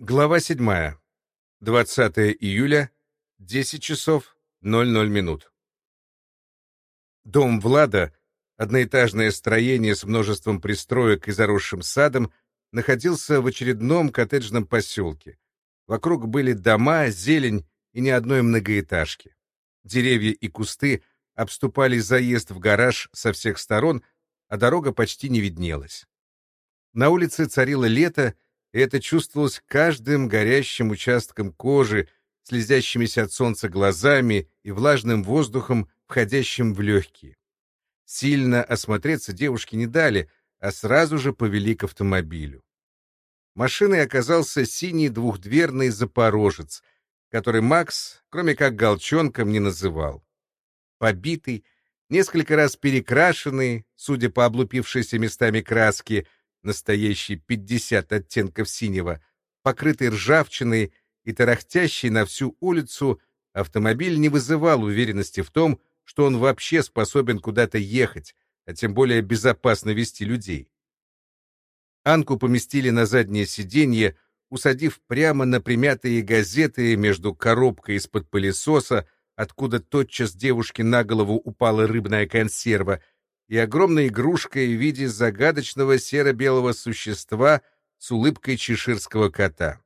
Глава 7. 20 июля, 10 часов 00 минут. Дом Влада, одноэтажное строение с множеством пристроек и заросшим садом, находился в очередном коттеджном поселке. Вокруг были дома, зелень и ни одной многоэтажки. Деревья и кусты обступали заезд в гараж со всех сторон, а дорога почти не виднелась. На улице царило лето, и это чувствовалось каждым горящим участком кожи, слезящимися от солнца глазами и влажным воздухом, входящим в легкие. Сильно осмотреться девушке не дали, а сразу же повели к автомобилю. Машиной оказался синий двухдверный «Запорожец», который Макс, кроме как галчонком, не называл. Побитый, несколько раз перекрашенный, судя по облупившейся местами краски, настоящий 50 оттенков синего, покрытый ржавчиной и тарахтящий на всю улицу, автомобиль не вызывал уверенности в том, что он вообще способен куда-то ехать, а тем более безопасно вести людей. Анку поместили на заднее сиденье, усадив прямо на примятые газеты между коробкой из-под пылесоса, откуда тотчас девушке на голову упала рыбная консерва, и огромной игрушкой в виде загадочного серо-белого существа с улыбкой чеширского кота.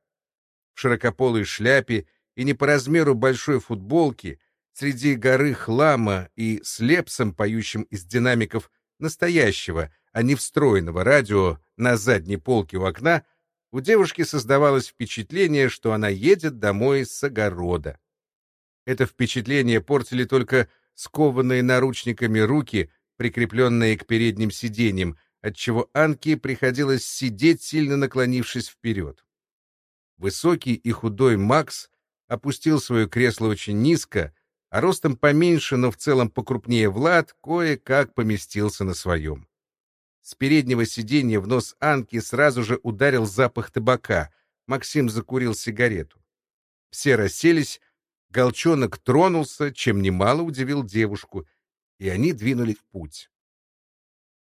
В широкополой шляпе и не по размеру большой футболки, среди горы хлама и с поющим из динамиков настоящего, а не встроенного радио на задней полке у окна, у девушки создавалось впечатление, что она едет домой с огорода. Это впечатление портили только скованные наручниками руки, прикрепленные к передним сиденьям, отчего Анке приходилось сидеть, сильно наклонившись вперед. Высокий и худой Макс опустил свое кресло очень низко, а ростом поменьше, но в целом покрупнее Влад, кое-как поместился на своем. С переднего сиденья в нос Анки сразу же ударил запах табака. Максим закурил сигарету. Все расселись, Голчонок тронулся, чем немало удивил девушку, и они двинули в путь.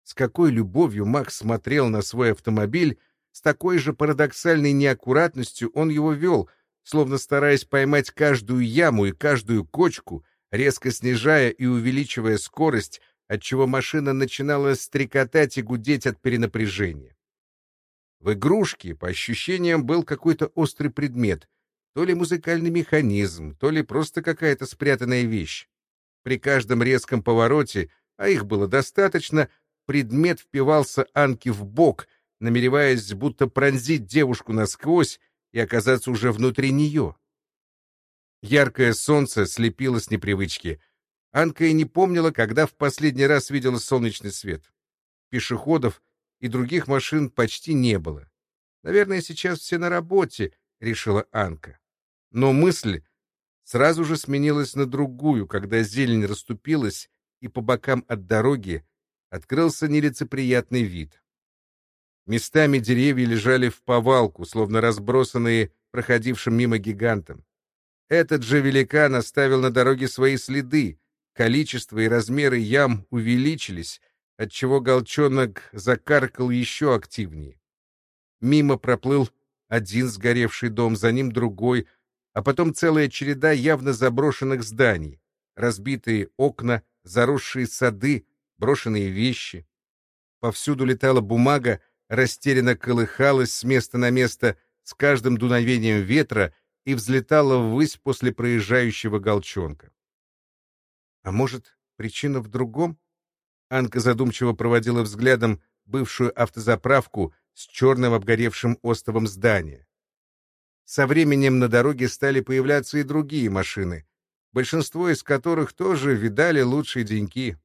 С какой любовью Макс смотрел на свой автомобиль, с такой же парадоксальной неаккуратностью он его вел, словно стараясь поймать каждую яму и каждую кочку, резко снижая и увеличивая скорость, отчего машина начинала стрекотать и гудеть от перенапряжения. В игрушке, по ощущениям, был какой-то острый предмет, то ли музыкальный механизм, то ли просто какая-то спрятанная вещь. При каждом резком повороте, а их было достаточно, предмет впивался Анке в бок, намереваясь будто пронзить девушку насквозь и оказаться уже внутри нее. Яркое солнце слепило с непривычки. Анка и не помнила, когда в последний раз видела солнечный свет. Пешеходов и других машин почти не было. «Наверное, сейчас все на работе», — решила Анка. Но мысль сразу же сменилась на другую, когда зелень расступилась, и по бокам от дороги открылся нелицеприятный вид. Местами деревья лежали в повалку, словно разбросанные проходившим мимо гигантом. Этот же великан оставил на дороге свои следы, количество и размеры ям увеличились, отчего голчонок закаркал еще активнее. Мимо проплыл один сгоревший дом, за ним другой — а потом целая череда явно заброшенных зданий, разбитые окна, заросшие сады, брошенные вещи. Повсюду летала бумага, растерянно колыхалась с места на место с каждым дуновением ветра и взлетала ввысь после проезжающего голчонка. А может, причина в другом? Анка задумчиво проводила взглядом бывшую автозаправку с черным обгоревшим остовом здания. Со временем на дороге стали появляться и другие машины, большинство из которых тоже видали лучшие деньки.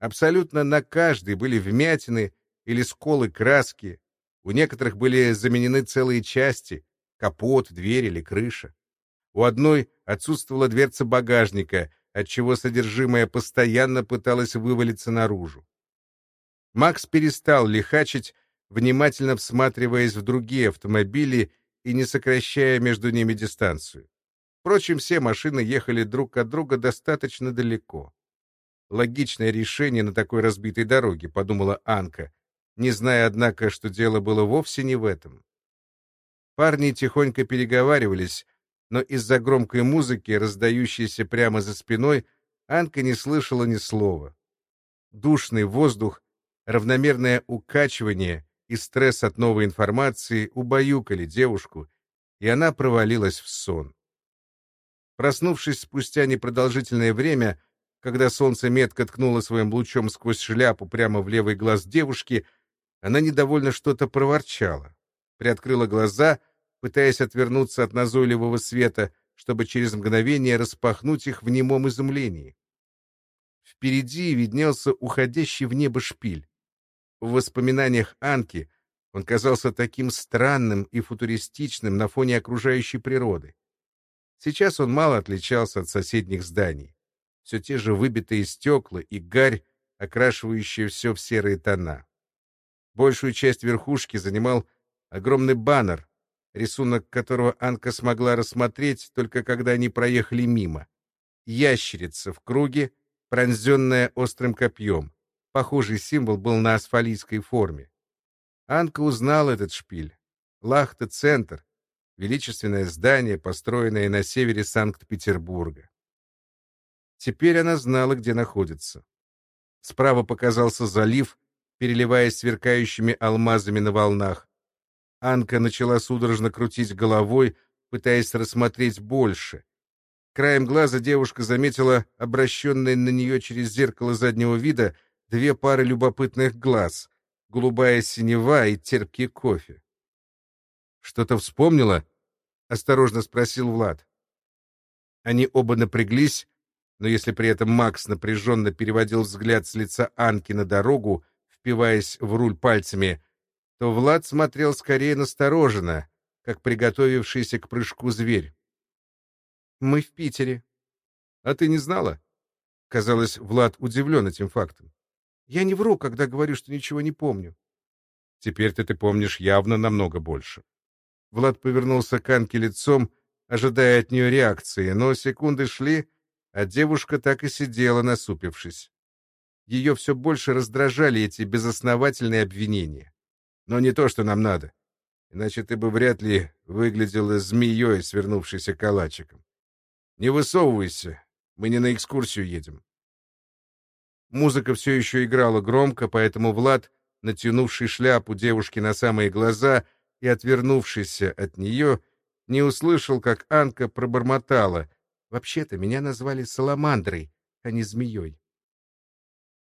Абсолютно на каждой были вмятины или сколы краски. У некоторых были заменены целые части — капот, дверь или крыша. У одной отсутствовала дверца багажника, отчего содержимое постоянно пыталось вывалиться наружу. Макс перестал лихачить, внимательно всматриваясь в другие автомобили и не сокращая между ними дистанцию. Впрочем, все машины ехали друг от друга достаточно далеко. Логичное решение на такой разбитой дороге, подумала Анка, не зная, однако, что дело было вовсе не в этом. Парни тихонько переговаривались, но из-за громкой музыки, раздающейся прямо за спиной, Анка не слышала ни слова. Душный воздух, равномерное укачивание и стресс от новой информации убаюкали девушку, и она провалилась в сон. Проснувшись спустя непродолжительное время, когда солнце метко ткнуло своим лучом сквозь шляпу прямо в левый глаз девушки, она недовольно что-то проворчала, приоткрыла глаза, пытаясь отвернуться от назойливого света, чтобы через мгновение распахнуть их в немом изумлении. Впереди виднелся уходящий в небо шпиль. В воспоминаниях Анки он казался таким странным и футуристичным на фоне окружающей природы. Сейчас он мало отличался от соседних зданий. Все те же выбитые стекла и гарь, окрашивающие все в серые тона. Большую часть верхушки занимал огромный баннер, рисунок которого Анка смогла рассмотреть только когда они проехали мимо. Ящерица в круге, пронзенная острым копьем. Похожий символ был на асфалийской форме. Анка узнал этот шпиль. Лахта-центр, величественное здание, построенное на севере Санкт-Петербурга. Теперь она знала, где находится. Справа показался залив, переливаясь сверкающими алмазами на волнах. Анка начала судорожно крутить головой, пытаясь рассмотреть больше. Краем глаза девушка заметила обращенные на нее через зеркало заднего вида две пары любопытных глаз голубая синева и терпкий кофе. «Что-то вспомнила?» — осторожно спросил Влад. Они оба напряглись, но если при этом Макс напряженно переводил взгляд с лица Анки на дорогу, впиваясь в руль пальцами, то Влад смотрел скорее настороженно, как приготовившийся к прыжку зверь. «Мы в Питере». «А ты не знала?» Казалось, Влад удивлен этим фактом. Я не вру, когда говорю, что ничего не помню. Теперь-то ты помнишь явно намного больше. Влад повернулся к Анке лицом, ожидая от нее реакции, но секунды шли, а девушка так и сидела, насупившись. Ее все больше раздражали эти безосновательные обвинения. Но не то, что нам надо. Иначе ты бы вряд ли выглядела змеей, свернувшейся калачиком. Не высовывайся, мы не на экскурсию едем. Музыка все еще играла громко, поэтому Влад, натянувший шляпу девушки на самые глаза и отвернувшийся от нее, не услышал, как Анка пробормотала. «Вообще-то меня назвали Саламандрой, а не змеей».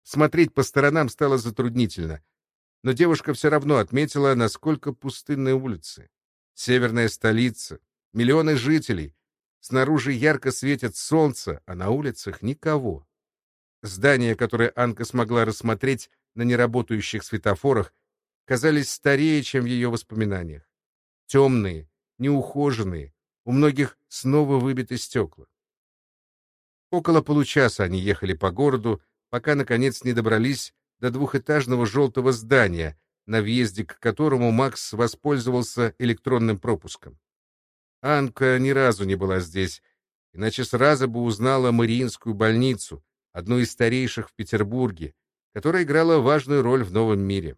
Смотреть по сторонам стало затруднительно, но девушка все равно отметила, насколько пустынны улицы. Северная столица, миллионы жителей, снаружи ярко светит солнце, а на улицах никого. Здания, которые Анка смогла рассмотреть на неработающих светофорах, казались старее, чем в ее воспоминаниях. Темные, неухоженные, у многих снова выбиты стекла. Около получаса они ехали по городу, пока, наконец, не добрались до двухэтажного желтого здания, на въезде к которому Макс воспользовался электронным пропуском. Анка ни разу не была здесь, иначе сразу бы узнала Мариинскую больницу, одну из старейших в Петербурге, которая играла важную роль в новом мире.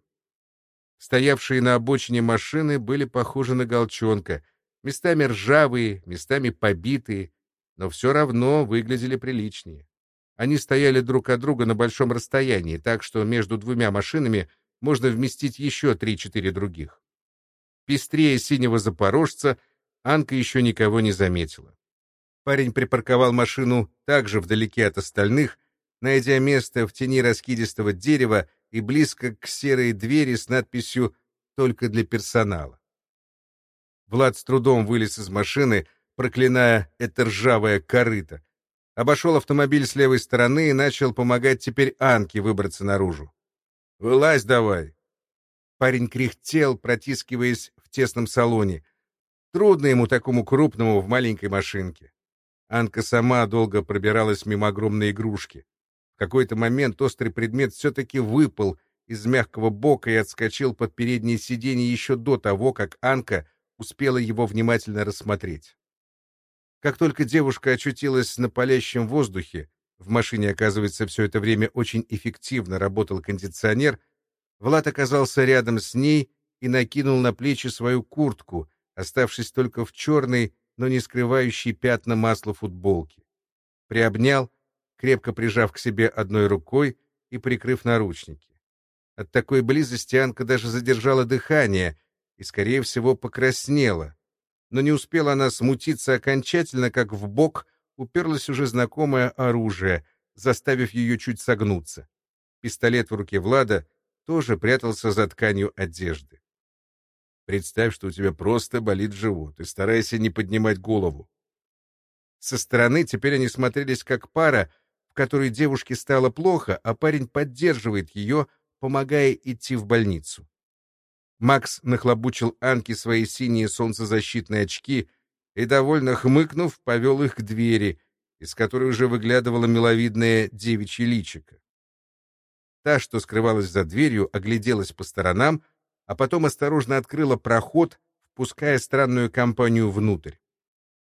Стоявшие на обочине машины были похожи на голчонка, местами ржавые, местами побитые, но все равно выглядели приличнее. Они стояли друг от друга на большом расстоянии, так что между двумя машинами можно вместить еще три-четыре других. Пестрее синего запорожца Анка еще никого не заметила. Парень припарковал машину также вдалеке от остальных, найдя место в тени раскидистого дерева и близко к серой двери с надписью «Только для персонала». Влад с трудом вылез из машины, проклиная это ржавое корыто. Обошел автомобиль с левой стороны и начал помогать теперь Анке выбраться наружу. «Вылазь давай!» Парень кряхтел, протискиваясь в тесном салоне. Трудно ему такому крупному в маленькой машинке. Анка сама долго пробиралась мимо огромной игрушки. Какой-то момент острый предмет все-таки выпал из мягкого бока и отскочил под переднее сиденье еще до того, как Анка успела его внимательно рассмотреть. Как только девушка очутилась на палящем воздухе, в машине, оказывается, все это время очень эффективно работал кондиционер, Влад оказался рядом с ней и накинул на плечи свою куртку, оставшись только в черной, но не скрывающей пятна масла футболки. Приобнял, крепко прижав к себе одной рукой и прикрыв наручники. От такой близости Анка даже задержала дыхание и, скорее всего, покраснела. Но не успела она смутиться окончательно, как в бок уперлось уже знакомое оружие, заставив ее чуть согнуться. Пистолет в руке Влада тоже прятался за тканью одежды. Представь, что у тебя просто болит живот, и старайся не поднимать голову. Со стороны теперь они смотрелись как пара, которой девушке стало плохо, а парень поддерживает ее, помогая идти в больницу. Макс нахлобучил Анке свои синие солнцезащитные очки и, довольно хмыкнув, повел их к двери, из которой уже выглядывала миловидная девичья личико. Та, что скрывалась за дверью, огляделась по сторонам, а потом осторожно открыла проход, впуская странную компанию внутрь.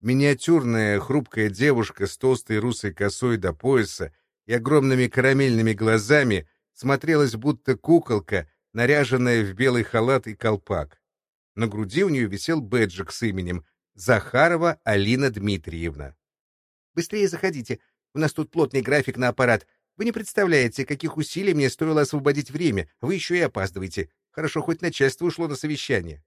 Миниатюрная, хрупкая девушка с толстой русой косой до пояса и огромными карамельными глазами смотрелась будто куколка, наряженная в белый халат и колпак. На груди у нее висел бэджик с именем Захарова Алина Дмитриевна. «Быстрее заходите, у нас тут плотный график на аппарат. Вы не представляете, каких усилий мне стоило освободить время, вы еще и опаздываете. Хорошо, хоть начальство ушло на совещание.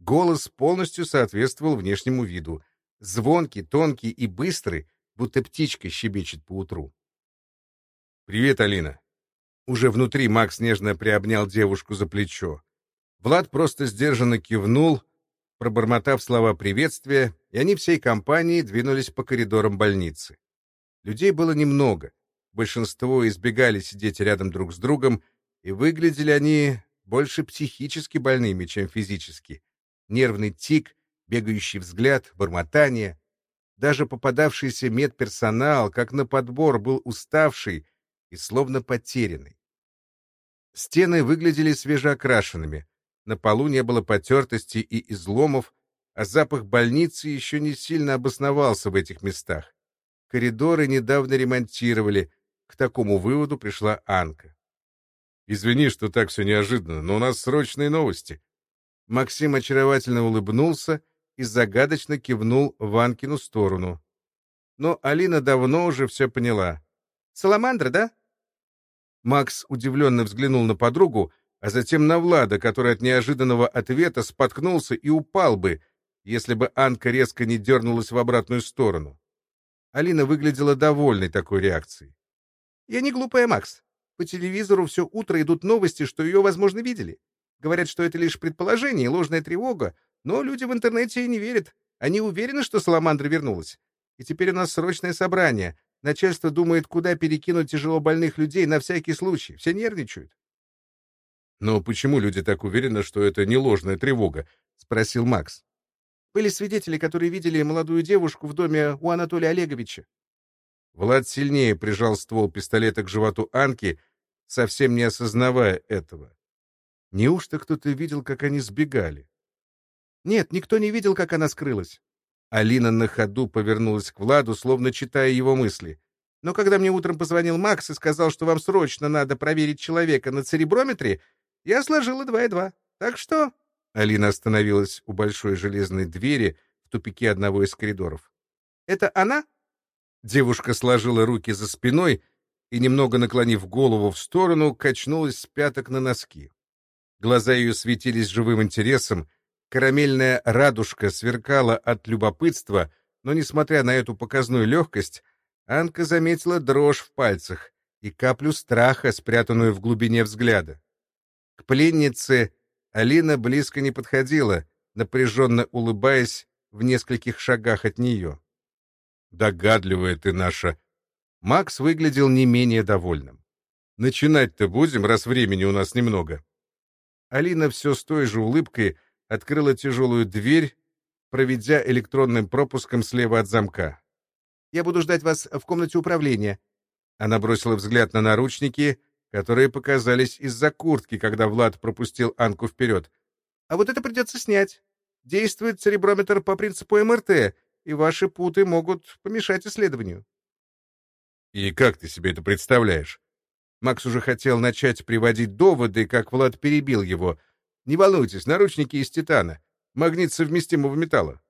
Голос полностью соответствовал внешнему виду. Звонкий, тонкий и быстрый, будто птичка щебечет по утру. «Привет, Алина!» Уже внутри Макс нежно приобнял девушку за плечо. Влад просто сдержанно кивнул, пробормотав слова приветствия, и они всей компанией двинулись по коридорам больницы. Людей было немного. Большинство избегали сидеть рядом друг с другом, и выглядели они больше психически больными, чем физически. Нервный тик, бегающий взгляд, бормотание. Даже попадавшийся медперсонал, как на подбор, был уставший и словно потерянный. Стены выглядели свежеокрашенными, на полу не было потертости и изломов, а запах больницы еще не сильно обосновался в этих местах. Коридоры недавно ремонтировали, к такому выводу пришла Анка. Извини, что так все неожиданно, но у нас срочные новости. Максим очаровательно улыбнулся и загадочно кивнул в Анкину сторону. Но Алина давно уже все поняла. «Саламандра, да?» Макс удивленно взглянул на подругу, а затем на Влада, который от неожиданного ответа споткнулся и упал бы, если бы Анка резко не дернулась в обратную сторону. Алина выглядела довольной такой реакцией. «Я не глупая, Макс. По телевизору все утро идут новости, что ее, возможно, видели. Говорят, что это лишь предположение, ложная тревога, но люди в интернете не верят. Они уверены, что Саламандра вернулась. И теперь у нас срочное собрание. Начальство думает, куда перекинуть тяжело больных людей на всякий случай. Все нервничают. «Но почему люди так уверены, что это не ложная тревога?» — спросил Макс. «Были свидетели, которые видели молодую девушку в доме у Анатолия Олеговича». Влад сильнее прижал ствол пистолета к животу Анки совсем не осознавая этого. Неужто кто-то видел, как они сбегали? Нет, никто не видел, как она скрылась. Алина на ходу повернулась к Владу, словно читая его мысли. Но когда мне утром позвонил Макс и сказал, что вам срочно надо проверить человека на цереброметре, я сложила два и два. Так что... Алина остановилась у большой железной двери в тупике одного из коридоров. «Это она?» Девушка сложила руки за спиной и, немного наклонив голову в сторону, качнулась с пяток на носки. Глаза ее светились живым интересом, карамельная радужка сверкала от любопытства, но, несмотря на эту показную легкость, Анка заметила дрожь в пальцах и каплю страха, спрятанную в глубине взгляда. К пленнице Алина близко не подходила, напряженно улыбаясь в нескольких шагах от нее. «Догадливая ты наша Макс выглядел не менее довольным. «Начинать-то будем, раз времени у нас немного». Алина все с той же улыбкой открыла тяжелую дверь, проведя электронным пропуском слева от замка. «Я буду ждать вас в комнате управления». Она бросила взгляд на наручники, которые показались из-за куртки, когда Влад пропустил Анку вперед. «А вот это придется снять. Действует цереброметр по принципу МРТ, и ваши путы могут помешать исследованию». И как ты себе это представляешь? Макс уже хотел начать приводить доводы, как Влад перебил его. Не волнуйтесь, наручники из титана. магнит совместимого металла.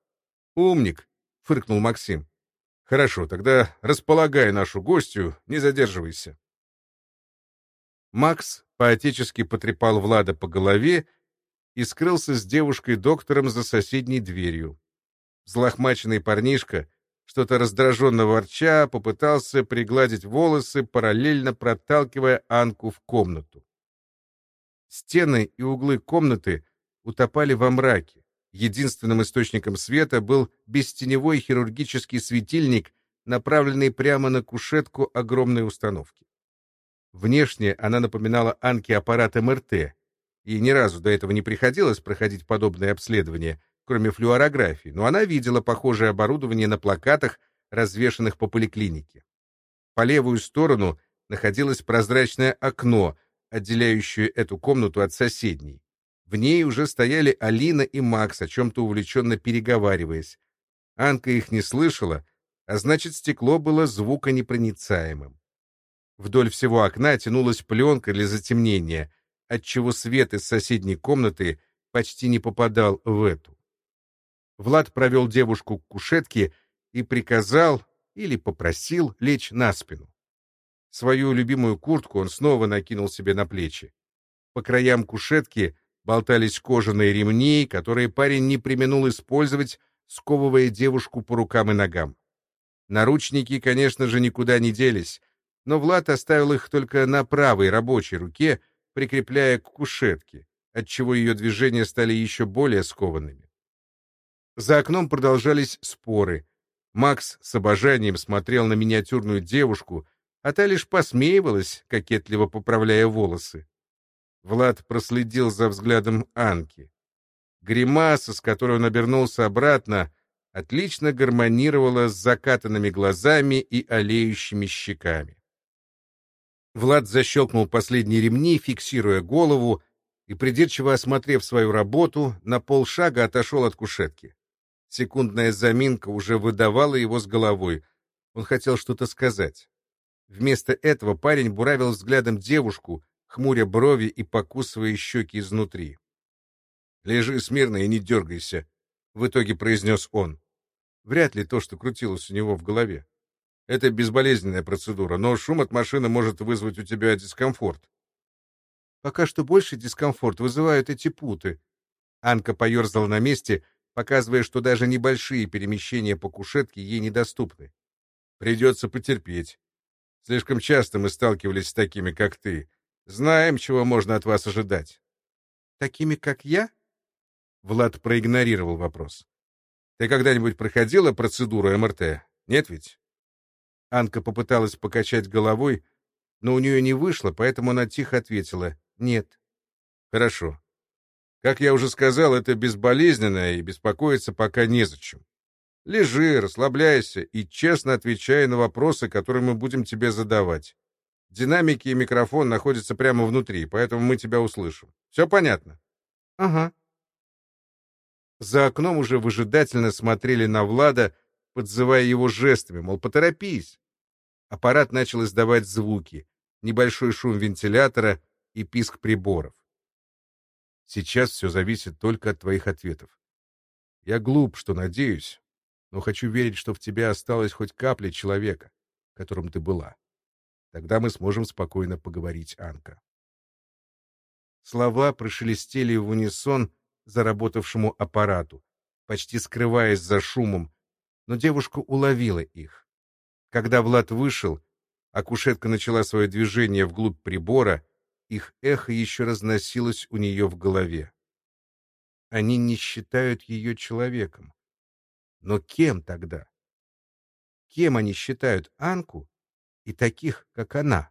Умник, фыркнул Максим. Хорошо, тогда располагай нашу гостью, не задерживайся. Макс поотечески потрепал Влада по голове и скрылся с девушкой-доктором за соседней дверью. Злохмаченный парнишка, что-то раздраженно ворча, попытался пригладить волосы, параллельно проталкивая Анку в комнату. Стены и углы комнаты утопали во мраке. Единственным источником света был бестеневой хирургический светильник, направленный прямо на кушетку огромной установки. Внешне она напоминала Анке аппарат МРТ, и ни разу до этого не приходилось проходить подобное обследование, кроме флюорографии, но она видела похожее оборудование на плакатах, развешанных по поликлинике. По левую сторону находилось прозрачное окно, отделяющее эту комнату от соседней. В ней уже стояли Алина и Макс, о чем-то увлеченно переговариваясь. Анка их не слышала, а значит, стекло было звуконепроницаемым. Вдоль всего окна тянулась пленка для затемнения, отчего свет из соседней комнаты почти не попадал в эту. Влад провел девушку к кушетке и приказал или попросил лечь на спину. Свою любимую куртку он снова накинул себе на плечи. По краям кушетки болтались кожаные ремни, которые парень не применул использовать, сковывая девушку по рукам и ногам. Наручники, конечно же, никуда не делись, но Влад оставил их только на правой рабочей руке, прикрепляя к кушетке, отчего ее движения стали еще более скованными. За окном продолжались споры. Макс с обожанием смотрел на миниатюрную девушку, а та лишь посмеивалась, кокетливо поправляя волосы. Влад проследил за взглядом Анки. Гримаса, с которой он обернулся обратно, отлично гармонировала с закатанными глазами и олеющими щеками. Влад защелкнул последние ремни, фиксируя голову, и, придирчиво осмотрев свою работу, на полшага отошел от кушетки. Секундная заминка уже выдавала его с головой. Он хотел что-то сказать. Вместо этого парень буравил взглядом девушку, хмуря брови и покусывая щеки изнутри. «Лежи смирно и не дергайся», — в итоге произнес он. Вряд ли то, что крутилось у него в голове. Это безболезненная процедура, но шум от машины может вызвать у тебя дискомфорт. Пока что больше дискомфорт вызывают эти путы. Анка поерзала на месте, показывая, что даже небольшие перемещения по кушетке ей недоступны. Придется потерпеть. Слишком часто мы сталкивались с такими, как ты. Знаем, чего можно от вас ожидать. Такими, как я? Влад проигнорировал вопрос. Ты когда-нибудь проходила процедуру МРТ? Нет ведь? Анка попыталась покачать головой, но у нее не вышло, поэтому она тихо ответила «нет». «Хорошо. Как я уже сказал, это безболезненно, и беспокоиться пока незачем. Лежи, расслабляйся и честно отвечай на вопросы, которые мы будем тебе задавать. Динамики и микрофон находятся прямо внутри, поэтому мы тебя услышим. Все понятно?» «Ага». За окном уже выжидательно смотрели на Влада, подзывая его жестами, мол, поторопись. Аппарат начал издавать звуки, небольшой шум вентилятора и писк приборов. Сейчас все зависит только от твоих ответов. Я глуп, что надеюсь, но хочу верить, что в тебе осталась хоть капля человека, которым ты была. Тогда мы сможем спокойно поговорить, Анка. Слова прошелестели в унисон заработавшему аппарату, почти скрываясь за шумом, но девушка уловила их. Когда Влад вышел, а кушетка начала свое движение вглубь прибора, их эхо еще разносилось у нее в голове. Они не считают ее человеком. Но кем тогда? Кем они считают Анку и таких, как она?